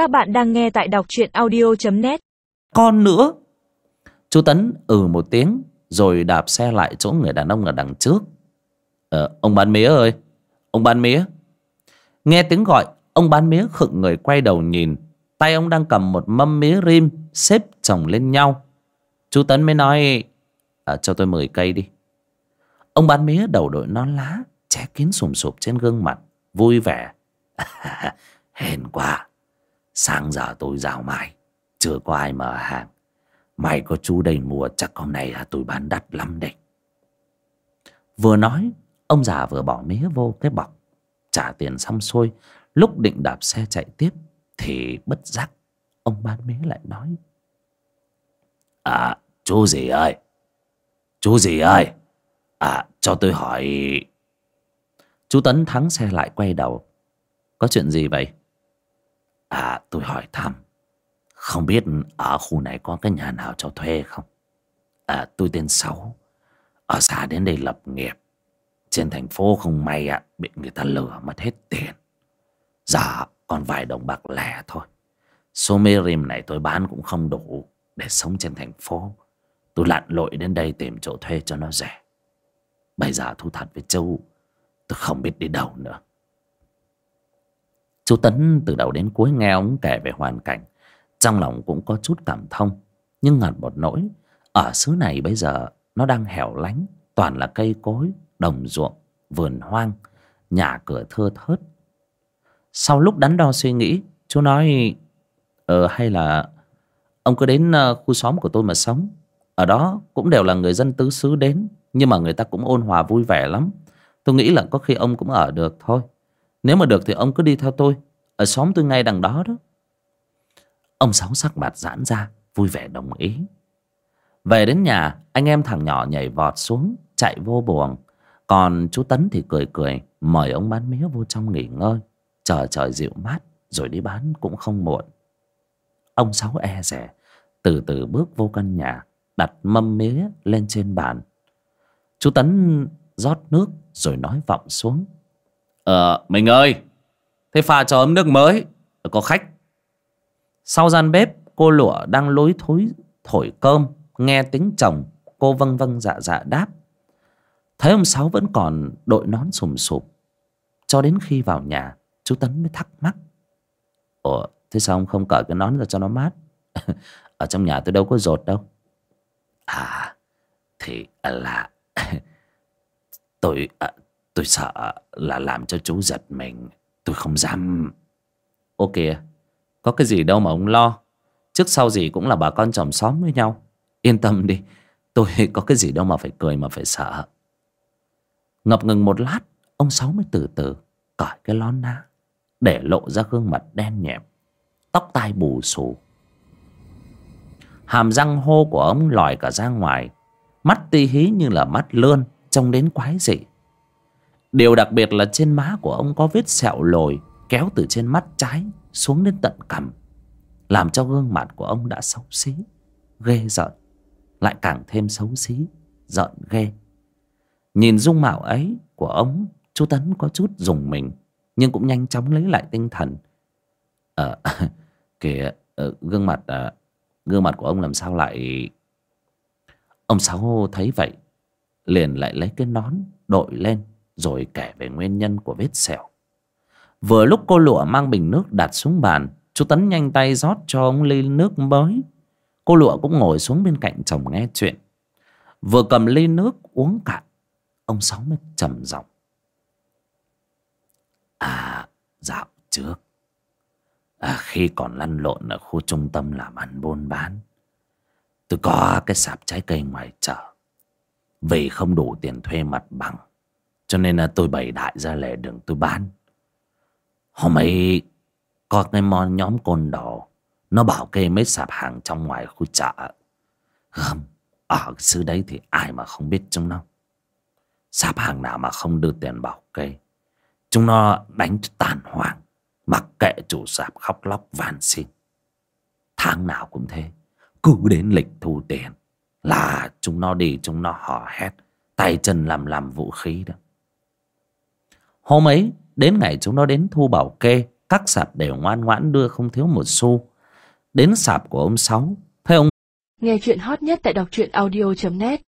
Các bạn đang nghe tại đọc truyện audio.net Con nữa. Chú Tấn ừ một tiếng Rồi đạp xe lại chỗ người đàn ông ở đằng trước. Ờ ông bán mía ơi. Ông bán mía. Nghe tiếng gọi Ông bán mía khựng người quay đầu nhìn. Tay ông đang cầm một mâm mía rim Xếp chồng lên nhau. Chú Tấn mới nói à, Cho tôi 10 cây đi. Ông bán mía đầu đội nón lá Che kín sùm sụp trên gương mặt Vui vẻ. Hèn quá. Sáng giờ tôi rào mãi, Chưa có ai mở hàng. Mày có chú đây mua chắc hôm nay là tôi bán đắt lắm đấy. Vừa nói, Ông già vừa bỏ mía vô cái bọc, Trả tiền xong xuôi, Lúc định đạp xe chạy tiếp, Thì bất giác, Ông bán mía lại nói. À chú gì ơi? Chú gì ơi? À cho tôi hỏi. Chú Tấn thắng xe lại quay đầu. Có chuyện gì vậy? À tôi hỏi thăm. Không biết ở khu này có cái nhà nào cho thuê không? À tôi tên Sáu. Ở xa đến đây lập nghiệp. Trên thành phố không may ạ, Bị người ta lừa mất hết tiền. Giờ còn vài đồng bạc lẻ thôi. Số mê rim này tôi bán cũng không đủ Để sống trên thành phố. Tôi lặn lội đến đây tìm chỗ thuê cho nó rẻ. Bây giờ thu thật với Châu, Tôi không biết đi đâu nữa. Chú Tấn từ đầu đến cuối nghe ông kể về hoàn cảnh Trong lòng cũng có chút cảm thông Nhưng ngặt một nỗi Ở xứ này bây giờ Nó đang hẻo lánh Toàn là cây cối, đồng ruộng, vườn hoang Nhà cửa thưa thớt. Sau lúc đắn đo suy nghĩ Chú nói Ờ hay là Ông cứ đến ờ, khu xóm của tôi mà sống. Ở đó cũng đều là người dân tứ xứ đến Nhưng mà người ta cũng ôn hòa vui vẻ lắm. Tôi nghĩ là có khi ông cũng ở được thôi. Nếu mà được thì ông cứ đi theo tôi. Ở xóm tôi ngay đằng đó đó. Ông Sáu sắc mặt giãn ra, Vui vẻ đồng ý. Về đến nhà, Anh em thằng nhỏ nhảy vọt xuống, Chạy vô buồng. Còn chú Tấn thì cười cười, Mời ông bán mía vô trong nghỉ ngơi. Chờ trời dịu mát, Rồi đi bán cũng không muộn. Ông Sáu e rẻ Từ từ bước vô căn nhà, Đặt mâm mía lên trên bàn. Chú Tấn rót nước rồi nói vọng xuống. Ờ mình ơi Thế pha cho ấm nước mới Có khách. Sau gian bếp cô lụa đang lối thối thổi cơm Nghe tiếng chồng Cô vâng vâng dạ dạ đáp. Thấy ông Sáu vẫn còn đội nón sùm sụp Cho đến khi vào nhà Chú Tấn mới thắc mắc. Ủa thế sao ông không cởi cái nón ra cho nó mát? Ở trong nhà tôi đâu có rột đâu. À Thì là Tôi à, tôi sợ là làm cho chú giật mình. Tôi không dám. Ô kìa, Có cái gì đâu mà ông lo. Trước sau gì cũng là bà con chồng xóm với nhau. Yên tâm đi, Tôi có cái gì đâu mà phải cười mà phải sợ. Ngập ngừng một lát, Ông Sáu mới từ từ Cởi cái lon ná Để lộ ra gương mặt đen nhẹm, Tóc tai bù xù. Hàm răng hô của ông lòi cả ra ngoài, Mắt ti hí như là mắt lươn, Trông đến quái dị. Điều đặc biệt là trên má của ông có vết sẹo lồi Kéo từ trên mắt trái Xuống đến tận cằm, Làm cho gương mặt của ông đã xấu xí, Ghê giận Lại càng thêm xấu xí Giận ghê. Nhìn dung mạo ấy của ông, Chú Tấn có chút dùng mình, Nhưng cũng nhanh chóng lấy lại tinh thần. Ờ Kìa ờ, Gương mặt ờ, Gương mặt của ông làm sao lại Ông Sáu thấy vậy, liền lại lấy cái nón đội lên rồi kể về nguyên nhân của vết sẹo. Vừa lúc cô lụa mang bình nước đặt xuống bàn chú tấn nhanh tay rót cho ông ly nước mới. Cô lụa cũng ngồi xuống bên cạnh chồng nghe chuyện. Vừa cầm ly nước uống cạn ông sáu mới trầm giọng. À dạo trước à, khi còn lăn lộn ở khu trung tâm làm ăn buôn bán tôi có cái sạp trái cây ngoài chợ. Vì không đủ tiền thuê mặt bằng cho nên là tôi bày đại ra lề đường tôi bán. Hôm ấy, Có cái món nhóm côn đồ, Nó bảo kê mấy sạp hàng trong ngoài khu chợ. Không Ở xứ đấy thì ai mà không biết chúng nó. Sạp hàng nào mà không đưa tiền bảo kê. Chúng nó đánh tàn hoàng Mặc kệ chủ sạp khóc lóc van xin. Tháng nào cũng thế, Cứ đến lịch thu tiền là chúng nó đi, chúng nó hò hét, tay chân làm làm vũ khí đó hôm ấy, đến ngày chúng nó đến thu bảo kê, các sạp đều ngoan ngoãn đưa không thiếu một xu. Đến sạp của ông sáu, thấy ông nghe chuyện hot nhất tại đọc truyện audio net.